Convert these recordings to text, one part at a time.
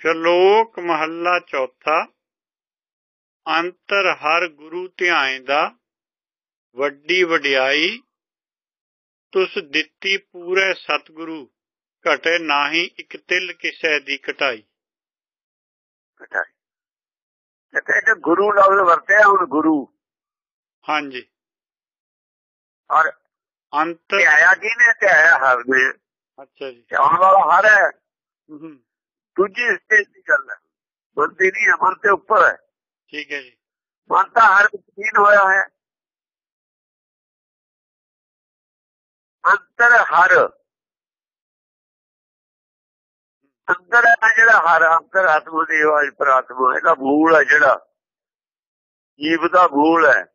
ਸ਼ਲੋਕ ਮਹੱਲਾ ਚੌਥਾ ਅੰਤਰ ਹਰ ਗੁਰੂ ਧਿਆਇਂਦਾ ਵੱਡੀ ਵਡਿਆਈ ਤੁਸ ਦਿੱਤੀ ਪੂਰੇ ਸਤਿਗੁਰੂ ਘਟੇ ਨਾਹੀ ਇੱਕ ਤਿਲ ਕਿਸੈ ਦੀ ਕਟਾਈ। ਕਟਾਈ। ਜਿੱਥੇ ਕਿ ਗੁਰੂ ਲਫ਼ਜ਼ ਵਰਤਿਆ ਹੁਣ ਗੁਰੂ। ਹਾਂਜੀ। ਔਰ ਅੰਤਰ ਧਿਆਇਆ ਕਿਹਨੇ? ਧਿਆਇਆ ਹਰ ਨੇ। ਅੱਛਾ ਜੀ। ਧਿਆਉਣ ਵਾਲਾ ਹਰ ਹੈ ਹੂੰ, ਦੂਜੀ ਸਟੇਜ ਦੀ ਗੱਲ ਹੈ। ਮਨ ਦੀ ਨਹੀਂ ਮਨ ਤੇ ਉੱਪਰ ਹੈ। ਠੀਕ ਹੈ ਜੀ। ਮਨ ਤਾਂ ਹਰ ਵਿੱਚ ਹੋਇਆ ਹੈ। ਅੰਤਰ ਹਰ। ਅੰਦਰ ਹੈ ਜਿਹੜਾ ਹਰ ਅੰਤਰ ਆਤਮਾ ਦੀ ਆਵਾਜ਼ ਪ੍ਰਾਤਮਾ ਇਹਦਾ ਮੂਲ ਹੈ ਜਿਹੜਾ। ਜੀਵ ਦਾ ਮੂਲ ਹੈ।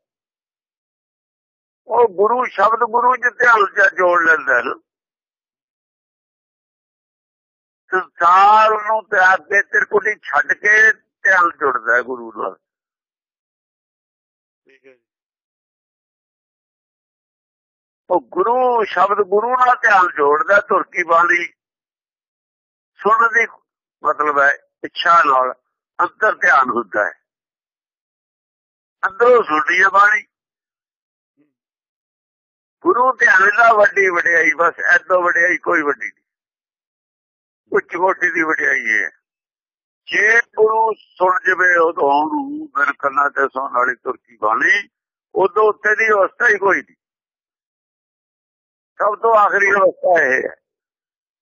ਉਹ ਗੁਰੂ ਸ਼ਬਦ ਗੁਰੂ ਚ ਧਿਆਨ ਚ ਜੋੜ ਲੈਂਦਾ ਨਾ। ਸੰਸਾਰ ਨੂੰ ਤਿਆਗ ਕੇ ਤਿਰਕੁਟੀ ਛੱਡ ਕੇ ਧਿਆਨ ਜੁੜਦਾ ਗੁਰੂ ਨਾਲ। ਠੀਕ ਹੈ ਉਹ ਗੁਰੂ ਸ਼ਬਦ ਗੁਰੂ ਨਾਲ ਧਿਆਨ ਜੋੜਦਾ ਤੁਰਕੀ ਬਾਣੀ ਸੁਣਨ ਦੀ ਮਤਲਬ ਹੈ ਇੱਛਾ ਨਾਲ ਅੰਦਰ ਧਿਆਨ ਹੁੰਦਾ ਹੈ। ਅੰਦਰੋਂ ਸੁਣਦੀ ਹੈ ਬਾਣੀ। ਗੁਰੂ ਧਿਆਨ ਦਾ ਵੱਡੀ ਵਡਿਆਈ ਬਸ ਐਦੋਂ ਵਡਿਆਈ ਕੋਈ ਵੱਡੀ ਨਹੀਂ। ਉੱਚ ਕੋਟੀ ਦੀ ਵਡਿਆਈ ਹੈ। ਜੇ ਗੁਰੂ ਸੁਣ ਜਵੇ ਉਦੋਂ ਨੂੰ ਮੇਰੇ ਕੰਨਾਂ ਤੇ ਸੁਣਨ ਵਾਲੀ ਤੁਰਕੀ ਬਾਣੀ, ਉਦੋਂ ਉੱਤੇ ਦੀ ਅਵਸਥਾ ਹੀ ਕੋਈ ਨਹੀਂ। ਸਭ ਤੋਂ ਆਖਰੀ ਅਵਸਥਾ ਇਹ ਹੈ।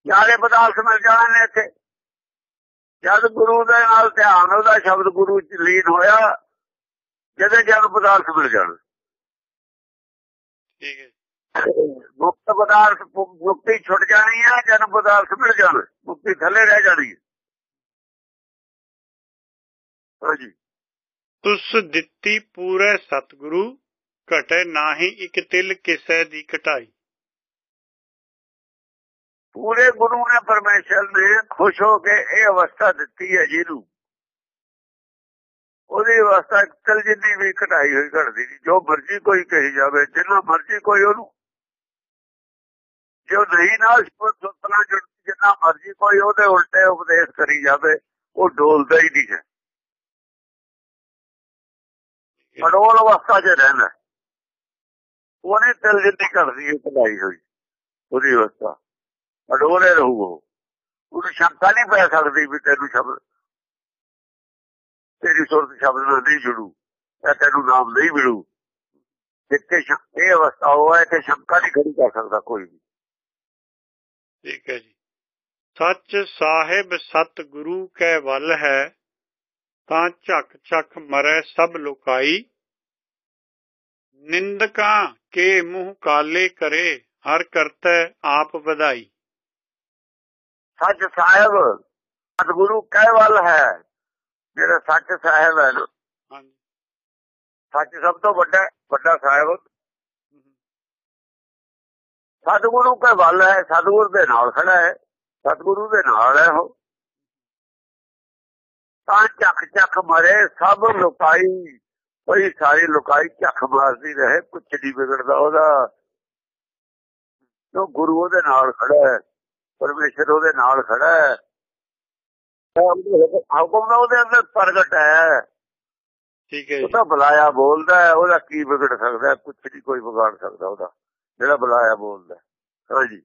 ਚਾਰੇ ਪਦਾਰਥ ਮਿਲ ਜਾਣੇ ਨੇ ਇੱਥੇ। ਜਦ ਗੁਰੂ ਦੇ ਨਾਲ ਧਿਆਨ, ਉਹਦਾ ਸ਼ਬਦ ਗੁਰੂ ਚ ਲੀਨ ਹੋਇਆ, ਜਦੇ ਜਦ ਪਦਾਰਥ ਮਿਲ ਜਾਣ। ਠੀਕ ਹੈ। ਮੁਕਤ ਪਦਾਰਥ ਮੁਕਤੀ ਛੁੱਟ ਜਾਣੀ ਹੈ ਜਦ ਪਦਾਰਥ ਮਿਲ ਜਾਣ। ਮੁਕਤੀ ਥੱਲੇ ਰਹਿ ਜਾਣੀ ਹੈ ਹਾਂਜੀ। ਤੁਸ ਦਿੱਤੀ ਪੂਰੇ ਸਤਿਗੁਰੂ ਘਟੇ ਨਾਹੀ ਇੱਕ ਤਿਲ ਕਿਸੈ ਦੀ ਕਟਾਈ। ਪੂਰੇ ਗੁਰੂ ਨੇ ਪਰਮੇਸ਼ਰ ਨੇ ਖੁਸ਼ ਹੋ ਕੇ ਇਹ ਅਵਸਥਾ ਦਿੱਤੀ ਹੈ ਜਿਹਨੂੰ। ਉਹਦੀ ਅਵਸਥਾ ਚਲ ਜਿੰਨੀ ਵੀ ਘਟਾਈ ਹੋਈ ਘਟਦੀ ਜੋ ਮਰਜ਼ੀ ਕੋਈ ਕਹੀ ਜਾਵੇ ਜਿੰਨਾ ਮਰਜ਼ੀ ਕੋਈ ਉਹਨੂੰ ਜੋ ਨਹੀਂ ਨਾਲ ਸੁਤਨਾ ਜਿੰਨਾ ਮਰਜ਼ੀ ਕੋਈ ਉਹਦੇ ਉਲਟੇ ਉਪਦੇਸ਼ ਕਰੀ ਜਾਵੇ ਉਹ ਡੋਲਦਾ ਹੀ ਨਹੀਂ ਹੈ। ਅਡੋਲ ਅਵਸਥਾ 'ਚ ਰਹਿੰਦਾ। ਉਹਨੇ ਤਿਲ ਜਿੰਨੀ ਘਟਦੀ ਹੈ ਘਟਾਈ ਹੋਈ ਉਹਦੀ ਅਵਸਥਾ। ਅਡੋਲੇ ਰਹੂ ਉਹ। ਉਹਨੂੰ ਸ਼ੰਕਾ ਨਹੀਂ ਪੈ ਸਕਦੀ ਵੀ ਤੈਨੂੰ ਸ਼ਬਦ ਤੇਰੀ ਸੁਰਤ ਸ਼ਬਦ ਨਾਲ ਨਹੀਂ ਜੁੜੂ ਜਾਂ ਤੈਨੂੰ ਨਾਮ ਨਹੀਂ ਮਿਲੂ। ਜਿੱਥੇ ਸ਼ੰ- ਇਹ ਅਵਸਥਾ ਹੋਇਆ ਤੇ ਸ਼ੰਕਾ ਨਹੀਂ ਖੜੀ ਕਰ ਸਕਦਾ ਕੋਈ ਵੀ। ਠੀਕ ਹੈ ਜੀ। ਸੱਚ ਸਾਹਿਬ ਸਤ ਗੁਰੂ ਕੈ ਵੱਲ ਹੈ ਤਾਂ ਝੱਕ ਝੱਕ ਮਰੈ ਸਭ ਲੋਕਾਈ। ਨਿੰਦਕਾਂ ਕੇ ਮੂੰਹ ਕਾਲੇ ਕਰੇ ਹਰ ਕਰਤੈ ਆਪ ਵਧਾਈ। ਸੱਚ ਸਾਹਿਬ ਸਤਿਗੁਰੂ ਕਹਿ ਵੱਲ ਹੈ ਜਿਹੜਾ ਸੱਚ ਸਾਹਿਬ ਹੈ ਹਾਂਜੀ। ਸੱਚ ਸਭ ਤੋਂ ਵੱਡਾ ਵੱਡਾ ਸਾਹਿਬ ਸਤਿਗੁਰੂ ਕੇ ਵੱਲ ਹੈ ਸਤਿਗੁਰੂ ਦੇ ਨਾਲ ਖੜਾ ਹੈ ਸਤਿਗੁਰੂ ਦੇ ਨਾਲ ਹੈ ਉਹ। ਤਾਂ ਚੱਕ ਚੱਕ ਮਰੇ ਸਭ ਲੁਕਾਈ ਕੋਈ ਸਾਰੀ ਲੁਕਾਈ ਚੱਕ ਮਾਰਦੀ ਰਹੇ ਕੁਛ ਨਹੀਂ ਵਿਗੜਦਾ ਉਹਦਾ। ਉਹ ਗੁਰੂ ਉਹਦੇ ਨਾਲ ਖੜਾ ਹੈ ਪਰਮੇਸ਼ਰ ਉਹਦੇ ਨਾਲ ਖੜਾ ਹੈ। ਹੁਕਮ ਦਾ ਉਹਦੇ ਅੰਦਰ ਪ੍ਰਗਟ ਹੈ। ਠੀਕ ਹੈ ਉਹਦਾ ਬੁਲਾਇਆ ਬੋਲਦਾ ਹੈ ਉਹਦਾ ਕੀ ਵਿਗੜ ਸਕਦਾ? ਕੁਛ ਨਹੀਂ ਕੋਈ ਵਿਗਾੜ ਸਕਦਾ ਉਹਦਾ। ਜਿਹੜਾ ਬੁਲਾਇਆ ਬੋਲਦਾ। ਹਾਂਜੀ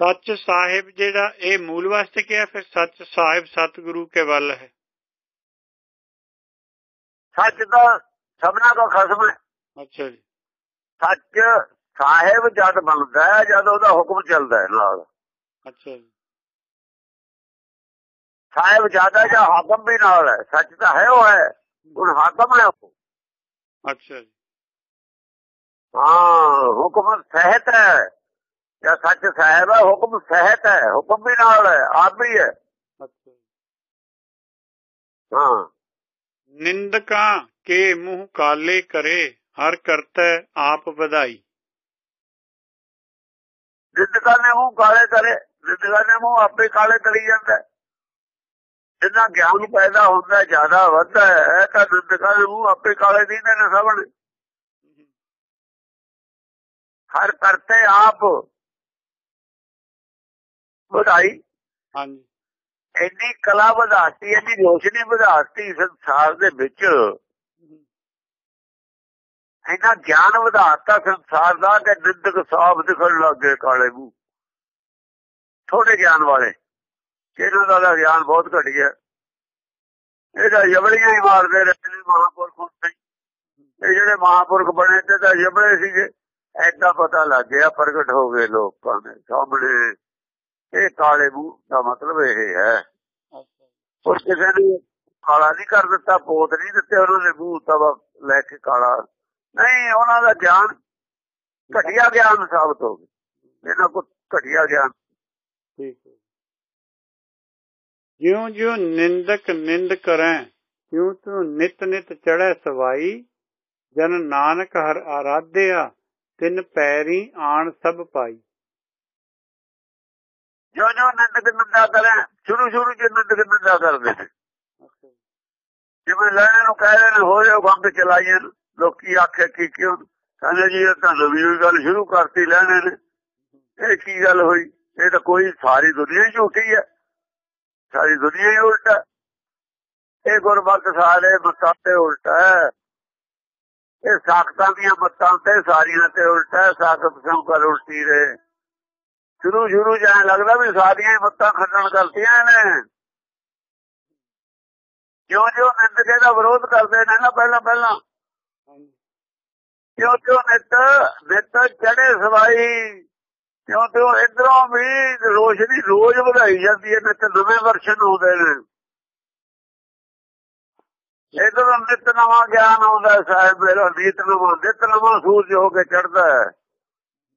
ਸੱਚ ਸਾਹਿਬ ਜਿਹੜਾ ਇਹ ਮੂਲ ਵਾਸਤੇ ਕਿਹਾ ਫਿਰ ਸੱਚ ਸਾਹਿਬ ਸਤਿਗੁਰੂ ਕੇ ਵੱਲ ਹੈ। ਸੱਚ ਦਾ ਸਭਨਾ ਦਾ ਖਸਮ ਹੈ। ਅੱਛਾ ਜੀ। ਸੱਚ ਸਾਹਿਬ ਜਦ ਬਣਦਾ ਹੈ ਜਦ ਉਹਦਾ ਹੁਕਮ ਚੱਲਦਾ ਹੈ ਨਾਲ। ਅੱਛਾ ਜੀ। ਸਾਹਿਬ ਜ਼ਿਆਦਾ ਜਾਂ ਹਾਕਮ ਵੀ ਨਾਲ ਹੈ। ਸੱਚ ਤਾਂ ਹੈ ਉਹ ਹੈ। ਹੁਣ ਹਾਕਮ ਹੈ ਉਹ। ਅੱਛਾ ਜੀ। ਹਾਂ ਹੁਕਮ ਸਹਿਤ ਹੈ। ਜਾਂ ਸੱਚ ਸਾਹਿਬ ਹੈ ਹੁਕਮ ਸਹਿਤ ਹੈ। ਹੁਕਮ ਵੀ ਨਾਲ ਹੈ ਆਪ ਵੀ ਹੈ। ਹਾਂ। ਨਿੰਦਕਾਂ ਕੇ ਮੂੰਹ ਕਾਲੇ ਕਰੇ ਹਰ ਕਰਤੈ ਆਪ ਵਧਾਈ। ਜ਼ਿੰਦਗਾ ਨੇ ਮੂੰਹ ਕਾਲੇ ਕਰੇ ਜ਼ਿੰਦਗਾ ਨੇ ਮੂੰਹ ਆਪੇ ਕਾਲੇ ਕਰੀ ਜਾਂਦਾ। ਜਿੰਨਾ ਗਿਆਨ ਪੈਦਾ ਹੁੰਦਾ ਜ਼ਿਆਦਾ ਵੱਧਦਾ ਹੈ ਤਾਂ ਜ਼ਿੰਦਗਾ ਦੇ ਮੂੰਹ ਆਪੇ ਕਾਲੇ ਦੀਨੇ ਨੇ ਸਭਣ ਹਰ ਕਰਤੇ ਆਪ ਵਧਾਈ। ਹਾਂਜੀ। ਇੰਨੀ ਕਲਾ ਵਧਾਤੀ ਇੰਨੀ ਰੋਸ਼ਨੀ ਵਧਾਤੀ ਸੰਸਾਰ ਦੇ ਵਿੱਚ। ਇੰਨਾ ਗਿਆਨ ਵਧਾਤਾ ਸੰਸਾਰ ਦਾ ਕਿ ਨਿੰਦਕ ਸਾਫ਼ ਦਿਖਣ ਲੱਗੇ ਕਾਲੇ ਮੂੰਹ। ਥੋੜੇ ਗਿਆਨ ਵਾਲੇ ਇਹਨਾਂ ਦਾ ਗਿਆਨ ਬਹੁਤ ਘਟੀ ਹੈ ਇਹਦਾ ਜਬੜੀਆਂ ਹੀ ਮਾਰਦੇ ਰਹੇ ਨੇ ਮਹਾਪੁਰਖ ਇਹ ਜਿਹੜੇ ਮਹਾਪੁਰਖ ਬਣੇ ਤੇ ਤਾਂ ਜਬੜੇ ਸੀਗੇ। ਐਡਾ ਪਤਾ ਲੱਗ ਗਿਆ ਪ੍ਰਗਟ ਹੋ ਗਏ ਲੋਕਾਂ ਦੇ ਸਾਹਮਣੇ। ਇਹ ਕਾਲੇ ਮੂੰਹ ਦਾ ਮਤਲਬ ਇਹ ਹੈ। ਉਹ ਕਿਸੇ ਨੇ ਕਾਲਾ ਨਹੀਂ ਕਰ ਦਿੱਤਾ ਪੋਤ ਨਹੀਂ ਦਿੱਤੇ ਉਹਨਾਂ ਨੇ ਮੂੰਹ ਤਵਾ ਲੈ ਕੇ ਕਾਲਾ। ਨਹੀਂ ਉਹਨਾਂ ਦਾ ਗਿਆਨ ਘਟਿਆ ਗਿਆਨ ਸਾਬਤ ਹੋ ਗਿਆ। ਇਹਨਾਂ ਕੋ ਘਟਿਆ ਗਿਆਨ। ਠੀਕ ਹੈ। ਜਿਉਂ ਜਿਉਂ ਨਿੰਦਕ ਨਿੰਦ ਕਰੈ ਤਿਉ ਤਿਉ ਨਿਤ ਨਿਤ ਚੜੈ ਸਵਾਈ। ਜਨ ਨਾਨਕ ਹਰ ਆਰਾਧਿਆ ਤਿੰਨ ਪੈਰੀ ਆਣ ਸਭ ਪਾਈ। ਜੋ ਜੋ ਨਿੰਦਾ ਕਰੇ ਸ਼ੁਰੂ ਸ਼ੁਰੂ ਨਿੰਦਕ ਨਿੰਦਾ ਕਰਦੇ ਨੇ ਜਿਵੇਂ ਲੈਣੇ ਨੂੰ ਕਹਿ ਰਹੇ ਨੇ ਹੋ ਜਾਓ ਬੰਦ ਚਲਾਈਏ ਲੋਕੀ ਆਖੇ ਕੀ ਕਿਉਂ? ਕਹਿੰਦੇ ਜੀ ਇਹ ਤਾਂ ਨਵੀਂ ਗੱਲ ਸ਼ੁਰੂ ਕਰਤੀ ਲੈਣੇ ਨੇ। ਇਹ ਕੀ ਗੱਲ ਹੋਈ? ਇਹ ਤਾਂ ਕੋਈ ਸਾਰੀ ਦੁਨੀਆ ਹੀ ਝੂਠੀ ਹੈ। ਸਾਰੀ ਦੁਨੀਆ ਹੀ ਉਲਟਾ। ਇਹ ਗੁਰਬਖਸ਼ ਸਾਰੇ ਮੱਤਾਂ ਤੇ ਉਲਟਾ ਹੈ। ਇਹ ਸਾਖਤਾਂ ਦੀਆਂ ਮੱਤਾਂ ਤੇ ਸਾਰੀਆਂ ਤੇ ਉਲਟਾ ਹੈ ਸਾਖਤ ਸੰਕਰ ਉਲਟੀ ਰੇ ਸ਼ੁਰੂ ਸ਼ੁਰੂ ਜਾਂ ਲੱਗਦਾ ਵੀ ਸਾਰੀਆਂ ਮੱਤਾਂ ਖੰਡਨ ਕਰਤੀਆਂ ਨੇ ਜਿਉਂ ਜਿਉਂ ਨਿੰਦਕੇ ਦਾ ਵਿਰੋਧ ਕਰਦੇ ਨੇ ਨਾ ਪਹਿਲਾਂ ਪਹਿਲਾਂ ਕਿਉਂ ਕਿਉਂ ਨਿਤ ਨਿਤ ਚੜੇ ਸਵਾਈ ਕਿਉਂ ਕਿਉਂ ਇਧਰੋਂ ਵੀ ਰੋਸ਼ਨੀ ਰੋਜ਼ ਵਧਾਈ ਜਾਂਦੀ ਹੈ, ਨਿਤ ਨਵੇਂ ਵਰਸ਼ਨ ਹੁੰਦੇ ਨੇ। ਇਧਰੋਂ ਨਿਤ ਨਵਾਂ ਗਿਆਨ ਆਉਂਦਾ ਸਾਹਿਬ ਮੇਰਾ ਨਿਤ ਨਵਾਂ ਨਿਤ ਨਵਾਂ ਸੂਰਜ ਹੋ ਕੇ ਚੜਦਾ ਹੈ।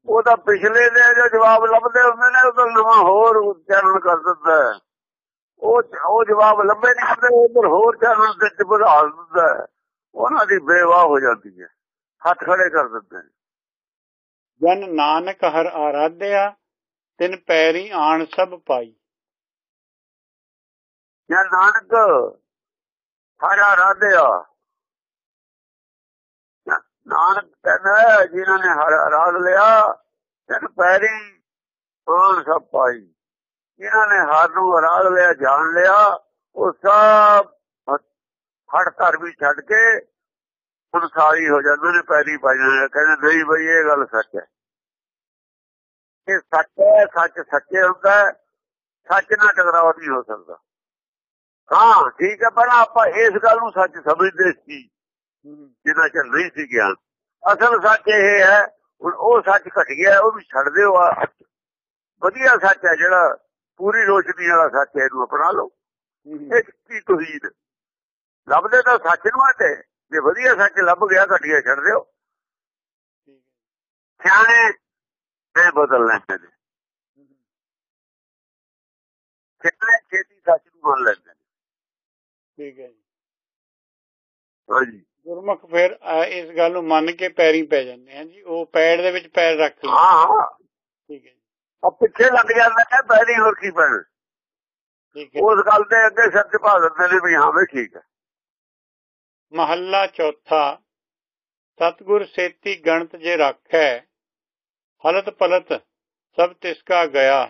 ਉਹਦਾ ਪਿਛਲੇ ਦੇ ਜੋ ਜਵਾਬ ਲੱਭਦੇ ਹੁੰਦੇ ਨੇ ਉਹ ਨਵਾਂ ਹੋਰ ਉਚਾਰਨ ਕਰ ਦਿੰਦਾ ਉਹ ਉਹ ਜਵਾਬ ਲੱਭੇ ਨਹੀਂ ਹੁੰਦੇ ਉਧਰ ਹੋਰ ਚਰਨ ਤੇ ਵਧਾ ਦਿੰਦਾ ਉਹਨਾਂ ਦੀ ਬੇਵਾਹ ਹੋ ਜਾਂਦੀ ਹੈ ਹੱਥ ਖੜੇ ਕਰ ਦਿੰਦੇ ਜਨ ਨਾਨਕ ਹਰ ਆਰਾਧਿਆ ਤਿੰਨ ਪੈਰੀ ਆਣ ਸਭ ਪਾਈ। ਜਨ ਨਾਨਕ ਹਰ ਆਰਾਧਿਆ ਨਾਨਕ ਕਹਿੰਦਾ ਜਿਨ੍ਹਾਂ ਨੇ ਹਰ ਆਰਾਧ ਲਿਆ, ਤਿੰਨ ਪੈਰੀ ਆਣ ਸਭ ਪਾਈ। ਜਿਨ੍ਹਾਂ ਨੇ ਹਰ ਨੂੰ ਆਰਾਧ ਲਿਆ, ਜਾਣ ਲਿਆ, ਉਹ ਸਭ ਹੜ ਧਰਮੀ ਛੱਡ ਕੇ ਸੰਸਾਰੀ ਹੋ ਜਾਂਦੇ ਨੇ, ਪੈਰੀ ਪਾ ਜਾਂਦੇ ਕਹਿੰਦੇ, ਨਹੀਂ ਬਈ, ਇਹ ਗੱਲ ਸੱਚ ਹੈ। ਇਹ ਸੱਚ ਹੈ, ਸੱਚ ਸੱਚੇ ਹੁੰਦਾ ਸੱਚ ਨਾਲ ਟਕਰਾਅ ਨਹੀਂ ਹੋ ਸਕਦਾ। ਹਾਂ ਠੀਕ ਹੈ ਪਹਿਲਾਂ ਆਪਾਂ ਇਸ ਗੱਲ ਨੂੰ ਸੱਚ ਸਮਝਦੇ ਸੀ ਜਿਹਦਾ ਚ ਨਹੀਂ ਸੀ ਗਿਆਨ ਅਸਲ ਸੱਚ ਇਹ ਹੈ ਹੁਣ ਉਹ ਸੱਚ ਘਟ ਗਿਆ ਉਹ ਵੀ ਛੱਡ ਦਿਓ ਵਧੀਆ ਸੱਚ ਹੈ ਜਿਹੜਾ ਪੂਰੀ ਰੋਸ਼ਨੀ ਵਾਲਾ ਸੱਚ ਹੈ ਇਹਨੂੰ ਅਪਣਾ ਲਓ। ਇਹ ਕੀ ਤੁਸੀਂ ਲੱਭਦੇ ਤਾਂ ਸੱਚ ਨੂੰ ਤੇ ਜੇ ਵਧੀਆ ਸੱਚ ਲੱਭ ਗਿਆ ਘਟਿਆ ਛੱਡ ਦਿਓ। ਸਿਆਣੇ ਤੇ ਬਦਲ ਲੈਂਦੇ ਨੇ। ਸਿਆਣੇ ਛੇਤੀ ਸੱਚ ਨੂੰ ਮੰਨ ਲੈਂਦੇ ਠੀਕ ਹੈ ਜੀ। ਹਾਂਜੀ। ਗੁਰਮੁਖ ਫਿਰ ਇਸ ਗੱਲ ਨੂੰ ਮੰਨ ਕੇ ਪੈਰੀ ਪੈ ਜਾਂਦੇ ਆ ਜੀ। ਉਹ ਪੈੜ ਦੇ ਵਿੱਚ ਪੈਰ ਰੱਖ ਹਾਂ ਹਾਂ। ਠੀਕ ਹੈ ਆ ਪਿੱਛੇ ਲੱਗ ਜਾਂਦੇ ਨੇ ਪੈਰੀ ਹੋਰ ਕੀ ਪੈਣ। ਠੀਕ ਹੈ ਉਸ ਗੱਲ ਦੇ ਅੱਗੇ ਸੱਚ ਦਿੰਦੇ ਨੇ ਵੀ ਹਾਂ ਵੀ ਠੀਕ ਹੈ। ਮਹੱਲਾ ਚੌਥਾ ਸਤਗੁਰ ਸੇਤੀ ਗਣਤ ਜੇ ਰੱਖੈ ਹਲਤ ਪਲਤ ਸਭ ਤਿਸਕਾ ਗਿਆ।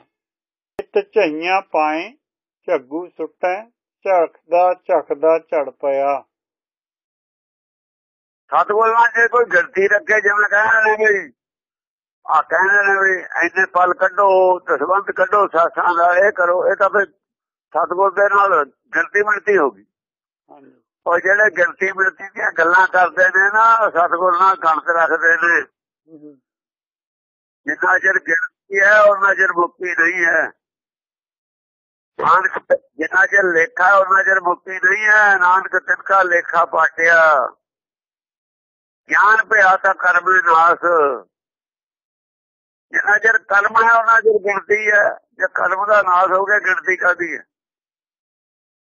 ਚਿਤ ਝਈਆਂ ਪਾਏ ਝੱਗੂ ਸੁੱਟੈ ਝਖਦਾ ਝਖਦਾ ਝੜ ਪਿਆ। ਸਤਗੁਰ ਨਾਲ ਜੇ ਕੋਈ ਗਿਣਤੀ ਰੱਖੇ ਜਿਵੇਂ ਕਹਿੰਦੇ ਨੇ ਵੀ ਆ ਕਹਿੰਦੇ ਨੇ ਵੀ ਐਨੇ ਪਲ ਕੱਢੋ ਦਸਵੰਤ ਕੱਢੋ ਸਾਸਾਂ ਦਾ ਇਹ ਕਰੋ ਇਹ ਤਾਂ ਫਿਰ ਸਤਗੁਰ ਦੇ ਨਾਲ ਗਿਣਤੀ ਮਿਲਤੀ ਹੋਗੀ ਉਹ ਜਿਹੜੇ ਗਿਣਤੀ ਮਿਲਤੀ ਦੀਆਂ ਗੱਲਾਂ ਕਰਦੇ ਨੇ ਨਾ ਸਤਗੁਰ ਨਾਲ ਗਣਤ ਰੱਖਦੇ ਨੇ। ਜਿੰਨਾ ਚਿਰ ਗਿਣਤੀ ਹੈ ਉਹਨਾਂ ਚਿਰ ਮੁਕਤੀ ਨਹੀਂ ਹੈ। ਨਾਨਕ ਜਿੰਨਾ ਚਿਰ ਲੇਖਾ ਉਹਨਾਂ ਚਿਰ ਮੁਕਤੀ ਨਹੀਂ ਹੈ। ਨਾਨਕ ਤਿਨਕਾ ਲੇਖਾ ਪਾਟਿਆ। ਗਿਆਨ ਪਿਆ ਤਾਂ ਕਰਮ ਨਾਸ। ਜਿੰਨਾ ਚਿਰ ਕਰਮ ਹੈ ਉਹਨਾਂ ਚਿਰ ਗਿਣਤੀ ਹੈ। ਜੇ ਕਰਮ ਦਾ ਨਾਸ ਹੋ ਗਿਆ, ਗਿਣਤੀ ਕਾਦੀ ਹੈ?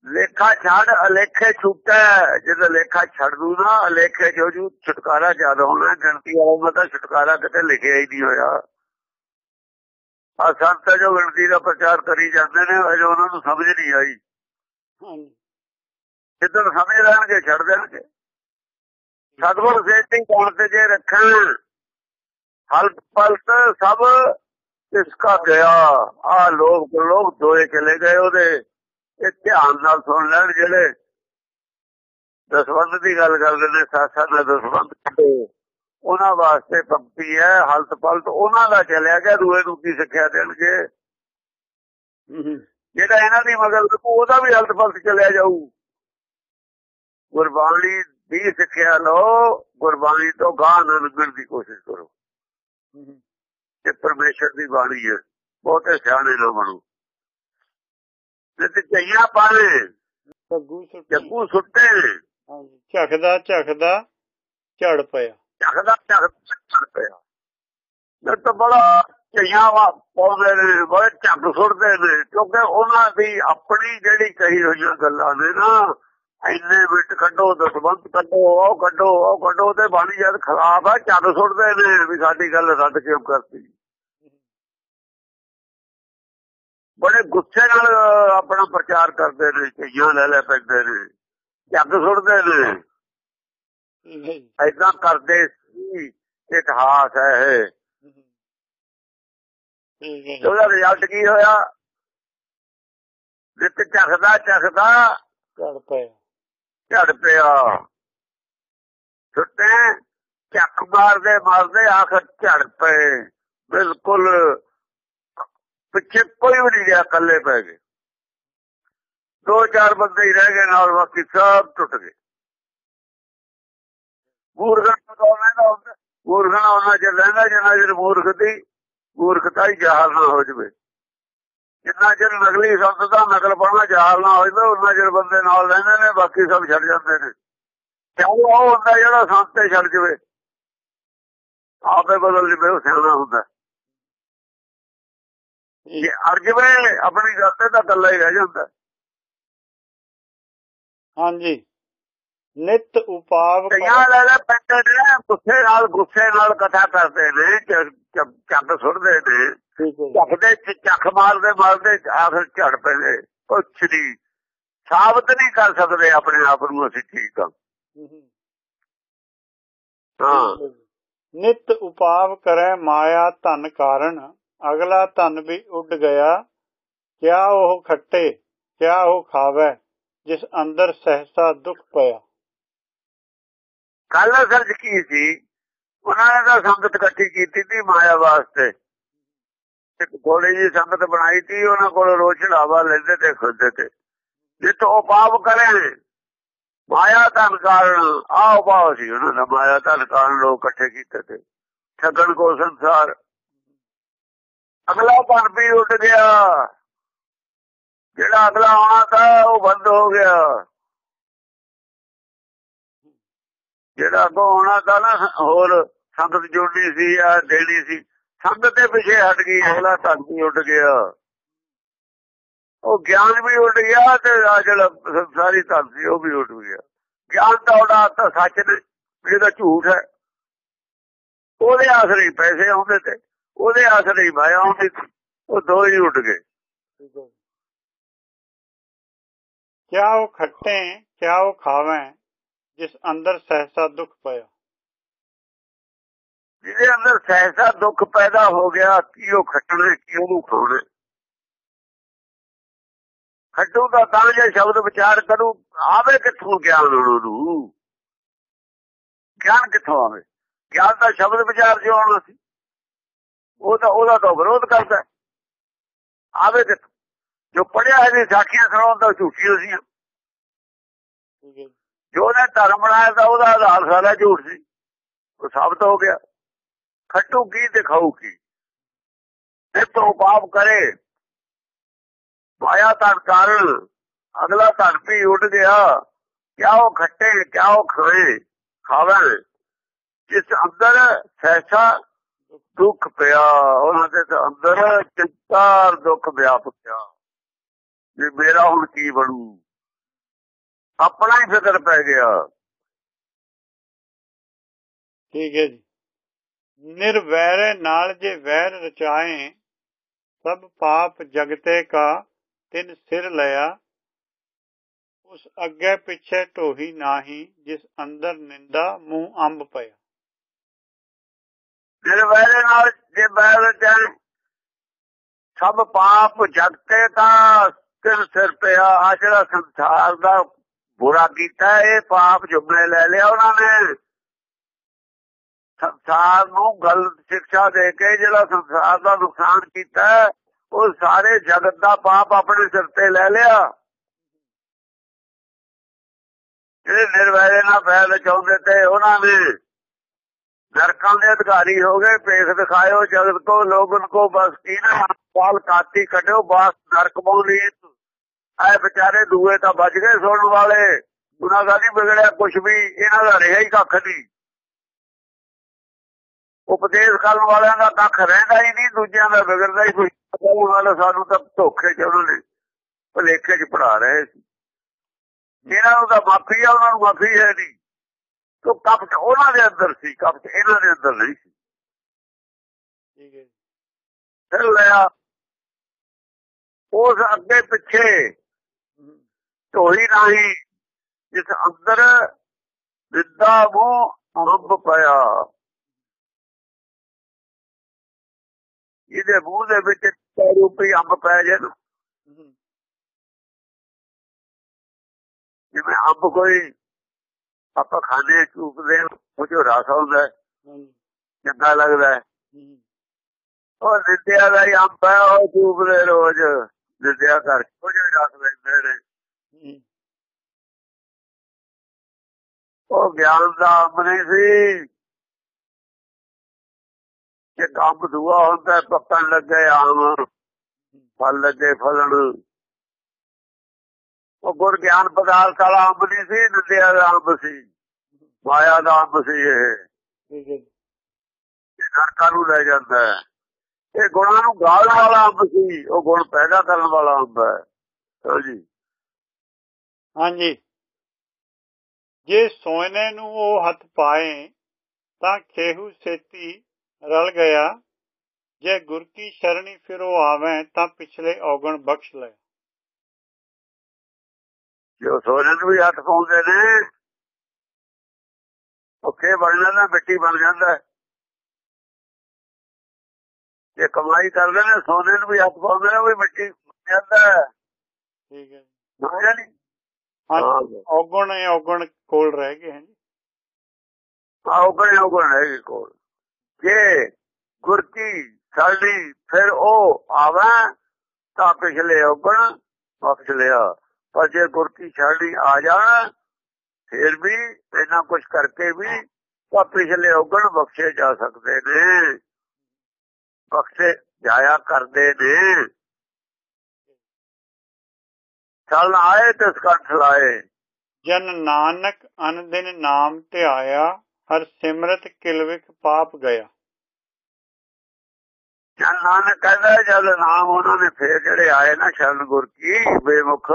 ਲੇਖਾ ਛੱਡ, ਅਲੇਖੇ ਛੁੱਟਾ। ਜਦੋਂ ਲੇਖਾ ਛੱਡ ਦੂ ਨਾ, ਅਲੇਖੇ ਜੋ ਜੂ ਛੁਟਕਾਰਾ ਜ਼ਿਆਦਾ ਹੋਣਾ। ਗਿਣਤੀ ਵਾਲਾ ਮਤਾ ਛੁਟਕਾਰਾ ਕਿਤੇ ਲਿਖਿਆ ਹੀ ਨਹੀਂ ਹੋਇਆ। ਆ ਸੰਤ ਜੋ ਗਿਣਤੀ ਦਾ ਪ੍ਰਚਾਰ ਕਰੀ ਜਾਂਦੇ ਨੇ ਅਜੇ ਉਹਨਾਂ ਨੂੰ ਸਮਝ ਨਹੀਂ ਆਈ। ਹਾਂਜੀ। ਜਿੱਦਣ ਸਮਝ ਲੈਣਗੇ ਛੱਡ ਦੇਣਗੇ? ਸਤਗੁਰ ਸੇਤੀ ਕੋਣ ਤੇ ਜੇ ਰੱਖਣ ਹਲ ਪਲਤ ਸਭ ਇਸ ਕਾ ਗਿਆ ਆ। ਲੋਕ ਲੋਕ ਦੋਏ ਚਲੇ ਗਏ ਉਹਦੇ। ਇਹ ਧਿਆਨ ਨਾਲ ਸੁਣ ਲੈਣ ਜਿਹੜੇ ਦਸਵੰਦ ਦੀ ਗੱਲ ਕਰਦੇ ਨੇ ਸਾਸਾ ਦਾ ਦਸਵੰਦ ਉਹਨਾਂ ਵਾਸਤੇ ਪੰਕਤੀ ਹੈ ਹਲਤ ਪਲਤ ਉਹਨਾਂ ਦਾ ਚੱਲਿਆ ਗਿਆ ਦੂਏ ਨੂੰ ਕੀ ਸਿੱਖਿਆ ਦੇਣਗੇ। ਜਿਹੜਾ ਇਹਨਾਂ ਦੀ ਮਗਰ ਉਹਦਾ ਵੀ ਹਲਤ ਪਲਤ ਚੱਲਿਆ ਜਾਊ। ਗੁਰਬਾਣੀ ਦੀ ਸਿੱਖਿਆ ਲਓ ਗੁਰਬਾਣੀ ਤੋਂ ਗਾਹ ਨਾ ਲੱਗਣ ਦੀ ਕੋਸ਼ਿਸ਼ ਕਰੋ। ਇਹ ਪਰਮੇਸ਼ਰ ਦੀ ਬਾਣੀ ਹੈ। ਬਹੁਤੇ ਸਿਆਣੇ ਨਾ ਬਣੋ। ਤੇ ਚਈਆਂ ਪਾਵੇ ਜੱਗੂ ਸੁੱਟੀ। ਝਖਦਾ ਝਖਦਾ ਝੜ ਪਿਆ। ਝਖਦਾ ਝਖਦਾ ਪਿਆ ਮੈਂ ਤਾਂ ਬੜਾ ਚਈਆਂ ਪਾਉਂਦੇ ਨੇ, ਬੜੇ ਝੱਗ ਸੁੱਟਦੇ ਨੇ, ਕਿਉਂਕਿ ਉਹਨਾਂ ਦੀ ਆਪਣੀ ਜਿਹੜੀ ਕਹੀ ਹੋਈਆਂ ਗੱਲਾਂ ਨੇ ਨਾ, ਇੰਨੇ ਮਿੰਟ ਕੱਢੋ ਦਸਵੰਤ ਕੱਢੋ, ਉਹ ਕੱਢੋ ਉਹ ਕੱਢੋ ਤੇ ਬਾਣੀ ਜਦ ਖਰਾਬ ਆ, ਝੱਗ ਸੁੱਟਦੇ ਨੇ ਵੀ ਸਾਡੀ ਗੱਲ ਰੱਦ ਕਿਉਂ ਕਰਤੀ। ਬੜੇ ਗੁੱਸੇ ਨਾਲ ਆਪਣਾ ਪ੍ਰਚਾਰ ਕਰਦੇ ਨੇ ਚਈਆਂ ਲੈ ਲੈ ਪੈਂਦੇ ਨੇ, ਝੱਗ ਸੁੱਟਦੇ ਨੇ। ਐਦਾਂ ਕਰਦੇ ਸੀ ਇਤਿਹਾਸ ਹੈ ਇਹ। ਉਹਦਾ ਰਿਜ਼ਲਟ ਕੀ ਹੋਇਆ? ਜਿੱਤ ਝਖਦਾ ਝਖਦਾ ਝੜ ਪਿਆ। ਝੜ ਪਿਆ। ਸੁੱਤੇ ਝੱਕ ਮਾਰਦੇ ਮਾਰਦੇ ਆਖਰ ਝੜ ਪਏ। ਬਿਲਕੁਲ ਪਿੱਛੇ ਕੋਈ ਵੀ ਨਹੀਂ ਗਿਆ ਕੱਲੇ ਪੈ ਗਏ। ਦੋ ਚਾਰ ਬੰਦੇ ਹੀ ਰਹਿ ਗਏ ਨਾਲ ਬਾਕੀ ਸਭ ਟੁੱਟ ਗਏ। ਮੂਰਖਾਂ ਰਹਿੰਦਾ ਹੁੰਦਾ। ਮੂਰਖਾਂ ਉਹਨਾਂ ਚ ਰਹਿੰਦਾ ਜਿੰਨਾ ਚਿਰ ਮੂਰਖ ਦੀ ਮੂਰਖਤਾ ਹੀ ਜਾਹਲ ਨਾ ਹੋ ਜਵੇ। ਜਿੰਨਾ ਚਿਰ ਨਕਲੀ ਸੰਤ ਦਾ ਨਕਲ ਪੜਨਾ ਜਾਹਲ ਨਾ ਹੋ ਜਵੇ ਉਹਨਾਂ ਚਿਰ ਬੰਦੇ ਨਾਲ ਰਹਿੰਦੇ ਨੇ ਬਾਕੀ ਸਭ ਛੱਡ ਜਾਂਦੇ ਨੇ। ਕਿਉਂ? ਉਹ ਹੁੰਦਾ ਜਿਹੜਾ ਸੰਤ ਤੇ ਛੱਡ ਜਵੇ। ਆਪੇ ਬਦਲ ਜਵੇ ਉਹ ਸਿਆਣਾ ਹੁੰਦਾ। ਜੇ ਅੜ ਜਵੇ ਆਪਣੀ ਗੱਲ ਤੇ ਤਾਂ ਇਕੱਲਾ ਹੀ ਰਹਿ ਜਾਂਦਾ। ਹਾਂਜੀ। ਨਿਤ ਉਪਾਵ ਕਈਆਂ ਲੈ ਪੈਂਦੇ ਨੇ ਗੁੱਸੇ ਨਾਲ ਗੁੱਸੇ ਨਾਲ ਕਥਾ ਕਰਦੇ ਨੇ ਚੱਕ ਸੁੱਟਦੇ ਨੇ। ਚੱਕਦੇ ਚੱਕ ਮਾਰਦੇ ਮਾਰਦੇ ਆਖਰ ਝੜ ਪੈਂਦੇ। ਕੁਛ ਨਹੀਂ ਸਾਬਤ ਨਹੀਂ ਕਰ ਸਕਦੇ ਆਪਣੇ ਆਪ ਨੂੰ ਅਸੀਂ ਠੀਕ ਆ ਹਾਂ ਨਿਤ ਉਪਾਵ ਕਰੈ ਮਾਇਆ ਧਨ ਕਾਰਨ ਅਗਲਾ ਧਨ ਵੀ ਉੱਡ ਗਿਆ। ਕਿਆ ਉਹ ਖੱਟੇ ਕਿਆ ਉਹ ਖਾਵੇ ਜਿਸ ਅੰਦਰ ਸਹਸਾ ਦੁੱਖ ਪਿਆ। ਕੱਲ ਅਸਲ ਚ ਕੀ ਸੀ? ਉਹਨਾਂ ਨੇ ਤਾਂ ਸੰਗਤ ਇਕੱਠੀ ਕੀਤੀ ਸੀ ਮਾਇਆ ਵਾਸਤੇ। ਇੱਕ ਥੋੜੀ ਜੀ ਸੰਗਤ ਬਣਾਈ ਸੀ, ਉਹਨਾਂ ਕੋਲ ਰੋਜ਼ ਚੜਾਵਾ ਲੈਂਦੇ ਤੇ ਖੁੱਦੇ ਤੇ। ਜਿੱਤ ਉਹ ਪਾਪ ਕਰੇ। ਮਾਇਆ ਧਨ ਕਾਰਨ ਆਹ ਉਪਾਅ ਸੀ ਉਹਨਾਂ ਦਾ। ਮਾਇਆ ਧਨ ਕਾਰਨ ਲੋਕ ਇਕੱਠੇ ਕੀਤੇ ਤੇ। ਠੱਗਣ ਕੋ ਸੰਸਾਰ। ਅਗਲਾ ਧਨ ਵੀ ਉੱਡ ਗਿਆ। ਜਿਹੜਾ ਅਗਲਾ ਆਉਣਾ ਤਾਂ ਉਹ ਬੰਦ ਹੋ ਗਿਆ। ਜਿਹੜਾ ਅੱਗੋਂ ਆਉਣਾ ਤਾਂ ਨਾ, ਹੋਰ ਸੰਗਤ ਜੁੜਨੀ ਸੀ ਆ ਦੇਣੀ ਸੀ, ਸੰਗਤ ਦੇ ਪਿੱਛੇ ਹਟ ਗਈ, ਅਗਲਾ ਧਨ ਵੀ ਉੱਡ ਗਿਆ। ਉਹ ਗਿਆਨ ਵੀ ਉੱਡ ਗਿਆ ਤੇ ਆ ਜਿਹੜਾ ਸੰਸਾਰੀ ਧਨ ਸੀ, ਉਹ ਵੀ ਉੱਡ ਗਿਆ। ਗਿਆਨ ਤਾਂ ਉਹਦਾ ਤਾਂ ਸੱਚ ਨੇ ਜਿਹੜਾ ਝੂਠ ਹੈ। ਉਹਦੇ ਆਸਰੇ ਪੈਸੇ ਆਉਂਦੇ ਤੇ, ਉਹਦੇ ਆਸਰੇ ਹੀ ਮਾਇਆ ਆਉਂਦੀ ਸੀ, ਉਹ ਦੋ ਹੀ ਉੱਡ ਗਏ। ਕਿਆ ਉਹ ਖੱਟੇ, ਕਿਆ ਉਹ ਖਾਵੇ ਜਿਸ ਅੰਦਰ ਸਹਸਾ ਦੁੱਖ ਪਿਆ। ਜਿਹਦੇ ਅੰਦਰ ਸਹਿਸਾ ਦੁੱਖ ਪੈਦਾ ਹੋ ਗਿਆ ਕੀ ਉਹ ਖੱਟਣੇ ਕੀ ਉਹਨੂੰ ਖਾਣੇ। ਖੱਟੂ ਦਾ ਤਾਂ ਜੇ ਸ਼ਬਦ ਵਿਚਾਰ ਕਰੂ ਆਵੇ ਕਿੱਥੋਂ ਗਿਆਨ ਉਹਨੂੰ? ਗਿਆਨ ਕਿੱਥੋਂ ਆਵੇ? ਗਿਆਨ ਦਾ ਸ਼ਬਦ ਵਿਚਾਰ ਜੋ ਆਉਣਾ ਸੀ ਉਹ ਤਾਂ ਉਹਦਾ ਤਾਂ ਵਿਰੋਧ ਕਰਦਾ। ਆਵੇ ਕਿੱਥੋਂ? ਜੋ ਪੜਿਆ ਹੈ ਜੀ ਸਾਖੀਆਂ ਸੁਣਾਉਣ ਦਾ ਝੂਠੀਆਂ ਸੀ ਹੈ ਜੋ ਉਹਨੇ ਧਰਮ ਬਣਾਇਆ ਤਾਂ ਉਹਦਾ ਆਧਾਰ ਸਾਰਾ ਝੂਠ ਸੀ। ਉਹ ਸਾਬਤ ਹੋ ਗਿਆ। ਖੱਟੂ ਕੀ ਦਿਖਾਊ ਕੀ? ਇਹ ਤੋਂ ਪਾਪ ਕਰੇ। ਮਾਇਆ ਤਾਂ ਕਾਰਨ ਅਗਲਾ ਧਨ ਵੀ ਉੱਡ ਗਿਆ। ਕਿਆ ਉਹ ਖੱਟੇ, ਕਿਆ ਉਹ ਖੋਏ ਖਾਵੇ ਜਿਸ ਅੰਦਰ ਸਹਿਸਾ ਦੁੱਖ ਪਿਆ, ਉਹਨਾਂ ਦੇ ਅੰਦਰ ਚਿੰਤਾ ਦੁੱਖ ਵਿਆਪ ਪਿਆ। ਵੀ ਮੇਰਾ ਹੁਣ ਕੀ ਬਣੂ? ਆਪਣਾ ਹੀ ਫਿਕਰ ਪੈ ਗਿਆ। ਠੀਕ ਹੈ ਜੀ। ਨਿਰਵੈਰ ਨਾਲ ਜੇ ਵੈਰ ਰਚਾਏ ਸਭ ਪਾਪ ਜਗਤੇ ਕਾ ਤਿਨ ਸਿਰ ਲਿਆ। ਉਸ ਅੱਗੇ ਪਿੱਛੇ ਢੋਹੀ ਨਾਹੀ ਜਿਸ ਅੰਦਰ ਨਿੰਦਾ ਮੂੰਹ ਅੰਬ ਪਿਆ। ਜਿਹੜੇ ਵੈਰੇ ਨਾਲ ਜੇ ਬੈਲ ਜਾਣ ਸਭ ਪਾਪ ਜਗਤੇ ਤਾਂ ਕਿਨ ਸਿਰ ਪਿਆ। ਆ ਜਿਹੜਾ ਸੰਸਾਰ ਦਾ ਬੁਰਾ ਕੀਤਾ, ਇਹ ਪਾਪ ਜੁਮਲੇ ਲੈ ਲਿਆ ਉਹਨਾਂ ਨੇ। ਸੰਸਾਰ ਨੂੰ ਗਲਤ ਸਿੱਖਿਆ ਦੇ ਕੇ ਜਿਹੜਾ ਸੰਸਾਰ ਦਾ ਨੁਕਸਾਨ ਕੀਤਾ, ਉਹ ਸਾਰੇ ਜਗਤ ਦਾ ਪਾਪ ਆਪਣੇ ਸਿਰ ਤੇ ਲੈ ਲਿਆ। ਜਿਹੜੇ ਨਿਰਵੈਰੇ ਨਾਲ ਫੈਲ ਚਾਹੁੰਦੇ ਤੇ ਉਹਨਾਂ ਨੇ ਨਰਕਾਂ ਦੇ ਅਧਿਕਾਰੀ ਹੋ ਗਏ ਪੇਖ ਦਿਖਾਇਓ ਜਗਤ ਕੋ ਲੋਗਨ ਕੋ ਬਸ ਕੀ ਨਾ ਕਾਤੀ ਕੱਢਿਓ, ਬਾਸ ਨਰਕ ਬੋਲੀ ਐ ਵਿਚਾਰੇ ਦੂਏ ਤਾਂ ਬਚ ਗਏ ਸੁਣਨ ਵਾਲੇ। ਦਾ ਨਹੀਂ ਵਿਗੜਿਆ ਕੁਝ ਵੀ ਇਹਨਾਂ ਦਾ ਰਿਹਾ ਹੀ ਕੱਖ ਨਹੀਂ। ਉਪਦੇਸ਼ ਕਰਨ ਵਾਲਿਆਂ ਦਾ ਕੱਖ ਰਹਿੰਦਾ ਹੀ ਨਹੀਂ ਦੂਜਿਆਂ ਦਾ ਵਿਗੜਦਾ ਹੀ ਕੋਈ। ਉਹਨਾਂ ਵਾਲਾ ਸਾਨੂੰ ਤਾਂ ਧੋਖੇ ਚ ਉਹਨਾਂ ਨੇ ਭਲੇਖੇ ਚ ਪੜਾ ਰਹੇ ਸੀ। ਇਹਨਾਂ ਨੂੰ ਤਾਂ ਮਾਫੀ ਆ ਉਹਨਾਂ ਨੂੰ ਮਾਫੀ ਹੈ ਨਹੀਂ। ਤੋ ਕਪਟ ਉਹਨਾਂ ਦੇ ਅੰਦਰ ਸੀ ਕਪਟ ਇਹਨਾਂ ਦੇ ਅੰਦਰ ਨਹੀਂ ਸੀ। ਠੀਕ ਹੈ ਫਿਰ ਲਿਆ ਉਸ ਅੱਗੇ ਪਿੱਛੇ ਢੋਈ ਨਹੀਂ ਜਿਸ ਅੰਦਰ ਵਿਦਾ ਮੂੰਹ ਅੰਬ ਪਿਆ। ਇਹਦੇ ਮੂੰਹ ਦੇ ਵਿੱਚ ਰੂਪੀ ਅੰਬ ਪੈ ਜੇ ਨਾ ਜਿਵੇਂ ਅੰਬ ਕੋਈ ਆਪਾਂ ਖਾਣੇ ਚੂਪਦੇ ਉਹ ਜੋ ਰਸ ਹੁੰਦਾ ਚੰਗਾ ਲੱਗਦਾ ਉਹ ਨਿੱਤਿਆ ਦਾ ਹੀ ਅੰਬ ਹੈ ਉਹ ਚੂਪਦੇ ਰੋਜ਼। ਨਿੱਤਿਆ ਕਰ ਉਹ ਜੋ ਰਸ ਲੈਂਦੇ ਨੇ। ਉਹ ਗਿਆਨ ਦਾ ਅੰਬ ਨਹੀਂ ਸੀ। ਕਿ ਕੰਮ ਦੂਆ ਹੁੰਦਾ ਪੱਕਣ ਲੱਗੇ ਆਮ ਫਲ ਲੱਗੇ ਫਲਣ। ਉਹ ਗੁਰ ਗਿਆਨ ਪਦਾਰਥ ਵਾਲਾ ਅੰਬ ਨਹੀਂ ਸੀ ਨਿੰਦਿਆ ਦਾ ਅੰਬ ਸੀ ਮਾਇਆ ਦਾ ਅੰਬ ਸੀ ਇਹ। ਨਰਕਾਂ ਨੂੰ ਲੈ ਜਾਂਦਾ ਇਹ ਗੁਣਾਂ ਨੂੰ ਗਾਲ ਵਾਲਾ ਅੰਬ ਸੀ ਉਹ ਗੁਣ ਪੈਦਾ ਕਰਨ ਵਾਲਾ ਅੰਬ ਹੈ। ਹਾਂਜੀ ਹਾਂਜੀ। ਜੇ ਸੋਇਨੇ ਨੂੰ ਉਹ ਹੱਥ ਪਾਏ ਤਾਂ ਖੇਹੂ ਸੇਤੀ ਰਲ ਗਿਆ। ਜੇ ਗੁਰ ਕੀ ਸ਼ਰਣੀ ਫਿਰ ਉਹ ਆਵੇਂ ਤਾਂ ਪਿਛਲੇ ਔਗਣ ਬਖਸ਼ ਲੈ। ਜੋ ਸੋਨੇ ਨੂੰ ਵੀ ਹੱਥ ਪਾਉਂਦੇ ਨੇ ਔਖੇ ਬਣ ਜਾਂਦਾ ਮਿੱਟੀ ਬਣ ਜਾਂਦਾ। ਜੇ ਕਮਾਈ ਕਰਦੇ ਨੇ ਸੋਨੇ ਨੂੰ ਵੀ ਹੱਥ ਪਾਉਂਦੇ ਨੇ ਉਹ ਵੀ ਮਿੱਟੀ ਬਣ ਜਾਂਦਾ। ਠੀਕ ਹੈ ਸਮਝਿਆ ਨਹੀਂ ਹਾਂ ਔਗਣ ਹੈ ਔਗਣ ਕੋਲ ਰਹਿ ਗਏ ਹਨ ਔਗਣ ਔਗਣ ਹੈ ਕੋਲ। ਜੇ ਗੁਰ ਕੀ ਸਾਡੀ ਫਿਰ ਉਹ ਆਵਾ ਤਾਂ ਪਿਛਲੇ ਔਗਣ ਬਖਸ਼ ਲਿਆ। ਪਰ ਜੇ ਗੁਰ ਕੀ ਛਾੜੀ ਆ ਜਾਣ ਫਿਰ ਵੀ ਇਹਨਾਂ ਕੁਝ ਕਰਕੇ ਵੀ ਤਾਂ ਪਿਛਲੇ ਔਗਣ ਬਖਸ਼ੇ ਜਾ ਸਕਦੇ ਨੇ। ਬਖਸ਼ੇ ਜਾਇਆ ਕਰਦੇ ਨੇ। ਚਲ ਆਏ ਤਿਸ ਕੰਠ ਲਾਏ। ਜਨ ਨਾਨਕ ਅਨ ਦਿਨ ਨਾਮ ਧਿਆਇਆ ਹਰ ਸਿਮਰਤ ਕਿਲਵਿਕ ਪਾਪ ਗਿਆ। ਜਨ ਨਾਨਕ ਕਹਿੰਦਾ ਜਦ ਨਾਮ ਉਹਨਾਂ ਨੇ ਫੇਰ ਜਿਹੜੇ ਆਏ ਨਾ ਸ਼ਰਨ ਗੁਰ ਕੀ ਬੇਮੁਖ।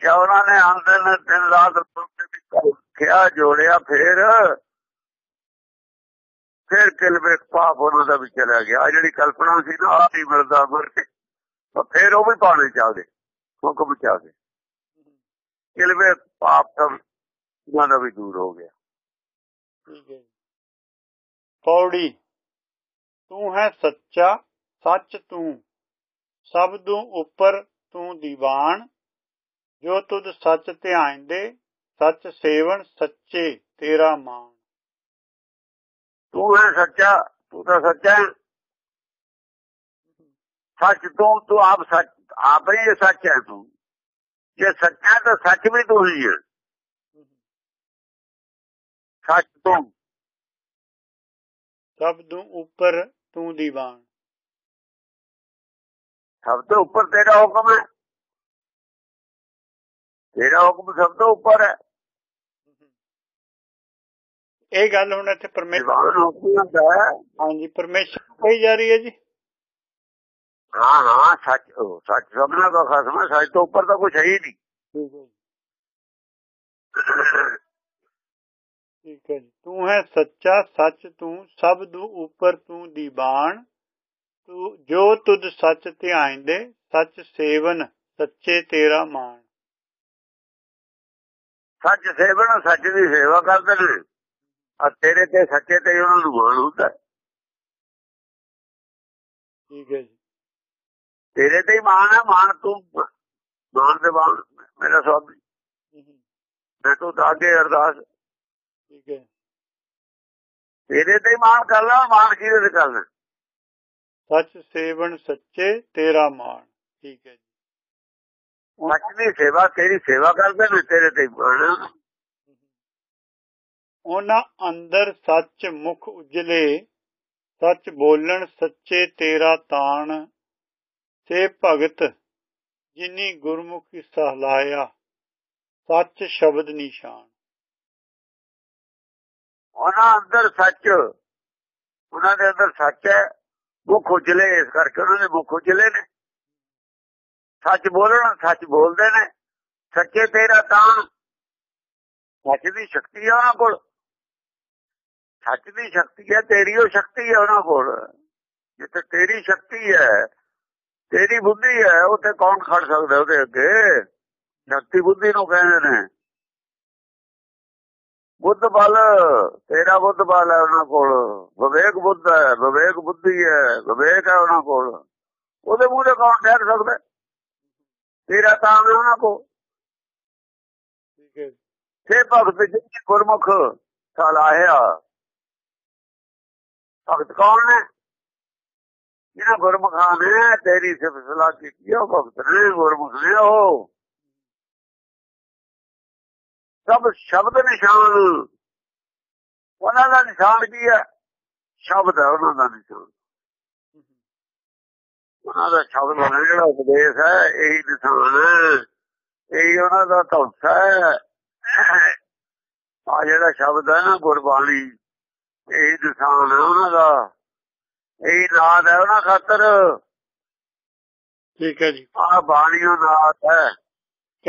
ਕਿ ਉਹਨਾਂ ਨੇ ਅੰਦਰ ਦਿਨ ਰਾਤ ਕਿਹਾ ਜੋੜਿਆ ਫੇਰ। ਫਿਰ ਕਿਲਵਿਕ ਪਾਪ ਉਹਨਾਂ ਦਾ ਵੀ ਚਲਾ ਗਿਆ। ਜਿਹੜੀ ਕਲਪਨਾ ਸੀ ਨਾ ਆ ਨਹੀਂ ਮਿਲਦਾ ਫੇਰ ਉਹ ਵੀ ਪਾਣੇ ਚਾਹਦੇ ਹੁਕਮ ਚਾਹਦੇ ਕਿਲਵੇ ਪਾਪ ਸਭ ਉਹਨਾਂ ਦਾ ਵੀ ਦੂਰ ਹੋ ਗਿਆ। ਠੀਕ ਹੈ ਪੌੜੀ ਤੂੰ ਹੈ ਸੱਚਾ ਸੱਚ ਤੂੰ। ਸਭ ਤੋਂ ਉੱਪਰ ਤੂੰ ਦੀਵਾਨ। ਜੋ ਤੁਧ ਸੱਚ ਧਿਆਨ ਦੇ ਸੱਚ ਸੇਵਨ ਸੱਚੇ ਤੇਰਾ ਮਾਨ ਤੂੰ ਹੈ ਸੱਚਾ ਤੂੰ ਤਾਂ ਸੱਚਾ ਸੱਚ ਤੂੰ ਤੂੰ ਆਪ ਸੱਚ ਆਪ ਹੀ ਸੱਚ ਹੈ ਤੂੰ ਜੇ ਸੱਚਾ ਤਾਂ ਸੱਚ ਵੀ ਤੂੰ ਹੀ ਹੈ। ਸੱਚ ਤੂੰ। ਸਭ ਤੋਂ ਉੱਪਰ ਤੂੰ ਦੀਵਾਨ। ਸਭ ਤੋਂ ਉੱਪਰ ਤੇਰਾ ਹੁਕਮ ਹੈ। ਤੇਰਾ ਹੁਕਮ ਸਭ ਤੋਂ ਉੱਪਰ ਹੈ। ਇਹ ਗੱਲ ਹੁਣ ਇੱਥੇ ਪਰਮੇਸ਼ਰ ਹਾਂਜੀ ਪਰਮੇਸ਼ਰ ਕਹੀ ਜਾ ਰਹੀ ਹੈ ਜੀ। ਹਾਂ ਹਾਂ ਸੱਚ ਉਹ ਸੱਚ ਸਭਨਾ ਦਾ ਖਸਮ ਹੈ ਸੱਚ ਤੋਂ ਉੱਪਰ ਤਾਂ ਕੁਝ ਹੈ ਹੀ ਨਹੀਂ। ਠੀਕ ਹੈ ਤੂੰ ਹੈ ਸੱਚਾ ਸੱਚ ਤੂੰ ਸਭ ਤੋਂ ਉੱਪਰ ਤੂੰ ਦੀਵਾਨ। ਤੂੰ ਜੋ ਤੁਧ ਸੱਚ ਧਿਆਨ ਦੇ ਸੱਚ ਸੇਵਨ ਸੱਚੇ ਤੇਰਾ ਮਾਨ ਸੱਚ ਸੇਵਨ ਸੱਚ ਦੀ ਸੇਵਾ ਕਰਦੇ ਨੇ। ਆ ਤੇਰੇ ਤੇ ਸੱਚੇ ਤੇ ਉਹਨਾਂ ਨੂੰ ਮਾਣ ਹੁੰਦਾ। ਠੀਕ ਹੈ ਜੀ। ਤੇਰੇ ਤੇ ਹੀ ਮਾਨ ਹੈ ਮਾਨ ਤੂੰ ਮਾਨ ਦੇ ਬਾਣ ਮੇਰਾ ਸਵਾਮੀ। ਮੈਂ ਤੂੰ ਤਾਂ ਅੱਗੇ ਅਰਦਾਸ। ਠੀਕ ਹੈ। ਤੇਰੇ ਤੇ ਹੀ ਮਾਨ ਕਰ ਲਾ ਮਾਨ ਕਿਹਦੇ ਤੇ ਕਰਨਾ? ਸੱਚ ਸੇਵਨ ਸੱਚੇ ਤੇਰਾ ਮਾਣ। ਠੀਕ ਹੈ ਜੀ। ਸੱਚ ਦੀ ਸੇਵਾ ਤੇਰੀ ਸੇਵਾ ਕਰਦੇ ਨੇ ਤੇਰੇ ਤੇ ਹੈ। ਉਹਨਾਂ ਅੰਦਰ ਸੱਚ ਮੁਖ ਉਜਲੇ ਸੱਚ ਬੋਲਣ ਸੱਚੇ ਤੇਰਾ ਤਾਣ। ਸੇ ਭਗਤ, ਜਿਨੀ ਗੁਰਮੁਖੀ ਸਹਲਾਇਆ ਸੱਚ ਸ਼ਬਦ ਨਿਸ਼ਾਨ। ਉਹਨਾਂ ਅੰਦਰ ਸੱਚ, ਉਹਨਾਂ ਦੇ ਅੰਦਰ ਸੱਚ ਹੈ ਮੁੱਖ ਉਜਲੇ, ਇਸ ਕਰਕੇ ਉਹਨਾਂ ਦੇ ਮੁੱਖ ਉਜਲੇ ਨੇ। ਸੱਚ ਬੋਲਣ, ਸੱਚ ਬੋਲਦੇ ਨੇ। ਸੱਚੇ ਤੇਰਾ ਤਾਂ ਸੱਚ ਦੀ ਸ਼ਕਤੀ ਹੈ ਉਹਨਾਂ ਕੋਲ। ਸੱਚ ਦੀ ਸ਼ਕਤੀ ਹੈ, ਤੇਰੀ ਉਹ ਸ਼ਕਤੀ ਹੈ ਉਹਨਾਂ ਕੋਲ। ਜਿੱਥੇ ਤੇਰੀ ਸ਼ਕਤੀ ਹੈ ਤੇਰੀ ਬੁੱਧੀ ਹੈ ਉੱਥੇ ਕੌਣ ਖੜ ਸਕਦਾ ਉਹਦੇ ਅੱਗੇ? ਸ਼ਕਤੀ ਬੁੱਧੀ ਨੂੰ ਕਹਿੰਦੇ ਨੇ। ਬੁੱਧ ਬਲ ਤੇਰਾ ਬੁੱਧ ਬਲ ਹੈ ਉਹਨਾਂ ਕੋਲ। ਵਿਵੇਕ ਬੁੱਧ ਹੈ ਵਿਵੇਕ ਬੁੱਧੀ ਹੈ ਵਿਵੇਕ ਹੈ ਉਹਨਾਂ ਕੋਲ। ਉਹਦੇ ਮੂਹਰੇ ਕੌਣ ਠਹਿਰ ਸਕਦਾ? ਤੇਰਾ ਤਾਂ ਉਹਨਾਂ ਕੋਲ। ਠੀਕ ਹੈ ਸੇ ਭਗਤ ਜੀ ਗੁਰਮੁਖ ਸਲਾਹਿਆ ਭਗਤ ਕੌਣ ਨੇ? ਜਿਹੜਾ ਗੁਰਮੁਖਾਂ ਨੇ ਤੇਰੀ ਸਿਫਤ ਸਲਾਹ ਕੀਤੀ, ਉਹ ਭਗਤ ਨੇ ਗੁਰਮੁਖ ਨੇ ਉਹ। ਸਭ ਸ਼ਬਦ ਨਿਸ਼ਾਨ, ਉਹਨਾਂ ਦਾ ਨਿਸ਼ਾਨ ਕੀ ਹੈ? ਸ਼ਬਦ ਹੈ ਉਹਨਾਂ ਦਾ ਨਿਸ਼ਾਨ। ਉਹਨਾਂ ਦਾ ਸ਼ਬਦ ਹੈ ਜਿਹੜਾ ਉਪਦੇਸ਼ ਹੈ, ਇਹੀ ਨਿਸ਼ਾਨ ਹੈ, ਇਹੀ ਉਹਨਾਂ ਦਾ ਧੌਸ ਹੈ। ਆ ਜਿਹੜਾ ਸ਼ਬਦ ਹੈ ਨਾ ਗੁਰਬਾਣੀ, ਇਹ ਨਿਸ਼ਾਨ ਹੈ ਉਹਨਾਂ ਦਾ। ਇਹ ਨਾਦ ਹੈ ਉਹਨਾਂ ਖਾਤਰ। ਠੀਕ ਹੈ ਜੀ। ਆ ਬਾਣੀਓ ਨਾਦ ਹੈ।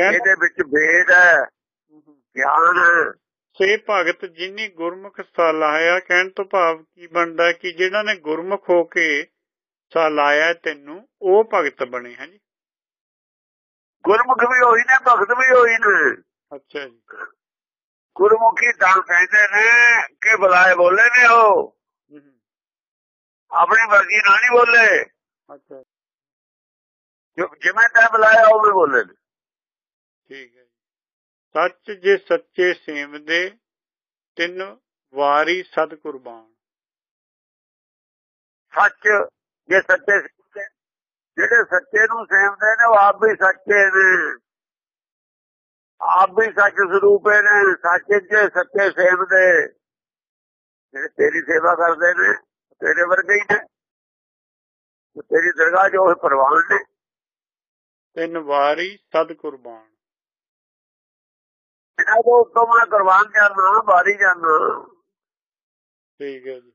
ਇਹਦੇ ਵਿੱਚ ਵੇਦ ਹੈ ਗਿਆਨ ਸੇ ਭਗਤ ਜਿਨੀ ਗੁਰਮੁਖ ਸਲਾਇਆ ਕਹਿਣ ਤੋਂ ਭਾਵ ਕੀ ਬਣਦਾ ਕਿ ਜਿਹੜਾ ਨੇ ਗੁਰਮੁਖ ਹੋ ਕੇ ਸਲਾਇਆ ਤੈਨੂੰ ਉਹ ਭਗਤ ਬਣੇ ਹੈ ਜੀ। ਗੁਰਮੁਖ ਵੀ ਹੋਈ ਨੇ ਭਗਤ ਵੀ ਹੋਈ ਨੇ। ਅੱਛਾ ਜੀ। ਗੁਰਮੁਖੀ ਤਾਂ ਕਹਿੰਦੇ ਨੇ ਕਿ ਬੁਲਾਏ ਬੋਲੇ ਨੇ ਉਹ। ਆਪਣੀ ਮਰਜ਼ੀ ਨਾਲ ਨਹੀਂ ਬੋਲੇ। ਅੱਛਾ। ਜੋ- ਜਿਵੇਂ ਤੈਂ ਬੁਲਾਇਆ ਉਹ ਵੀ ਬੋਲੇ। ਨੇ ਠੀਕ ਹੈ ਸੱਚ ਜੇ ਸੱਚੇ ਸੇਵਦੇ ਤਿੰਨ ਵਾਰੀ ਸਤ ਕੁਰਬਾਨ ਸੱਚ ਜੇ ਸੱਚੇ ਜਿਹੜੇ ਸੱਚੇ ਨੂੰ ਸੇਵਦੇ ਨੇ ਉਹ ਆਪ ਵੀ ਸੱਚੇ ਨੇ। ਆਪ ਵੀ ਸੱਚ ਸਰੂਪੇ ਨੇ ਸੱਚ ਜੇ ਸੱਚੇ ਸੇਵਦੇ ਜਿਹੜੇ ਤੇਰੀ ਸੇਵਾ ਕਰਦੇ ਨੇ ਤੇਰੇ ਵਰਗੇ ਹੀ ਨੇ। ਤੇਰੀ ਦਰਗਾਹ ਜੋ ਉਹ ਪ੍ਰਵਾਨ ਨੇ। ਤਿੰਨ ਵਾਰੀ ਸਤ ਕੁਰਬਾਨ ਇਹਨਾਂ ਤੋਂ ਮੈਂ ਕੁਰਬਾਨ ਜਾਣਾ ਬਾਰੀ ਜਾਣਾ। ਠੀਕ ਹੈ ਜੀ।